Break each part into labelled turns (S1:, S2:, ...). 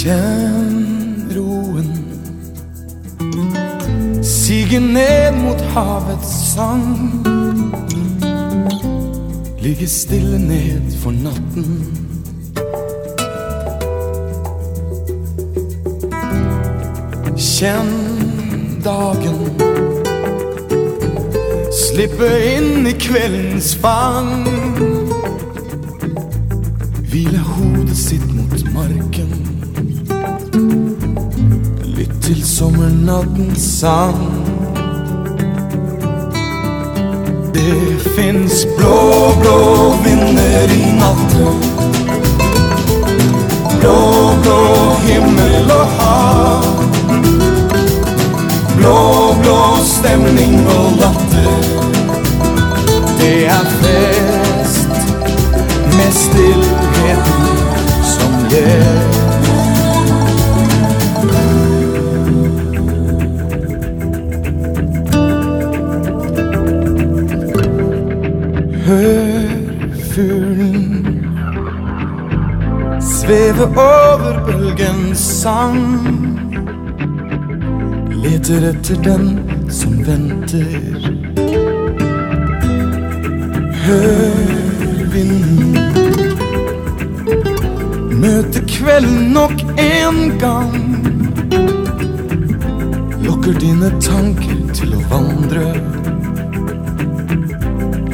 S1: Kjenn roen Siger ned mot havets sang Ligger stille ned for natten. Kjenn dagen. Slippe inn i kveldens fang. Hvile hodet sitt mot marken til sommernattens sang Det fins blå, blå vinder i natten Blå, blå himmel og hav. Blå, blå stemning og Hør fuglen Sveve over bølgens sang Leter etter den som venter. Hør vinden Møte kvelden nok en gang Lokker dine tanker til å vandre.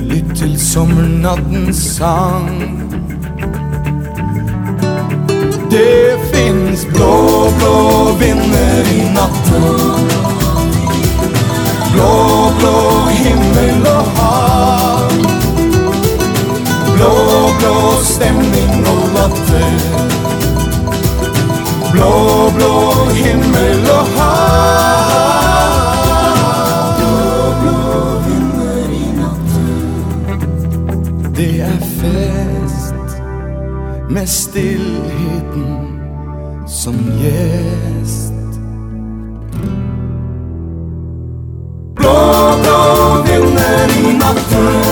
S1: Lytt til sommernattens sang. Det finnes blå, blå vinder i natten. Blå, blå himmel og hav. Blå, blå stemning og latter Blå, blå himmel og hav er fest med stillheten som gjest. Blå, blå vinder i natten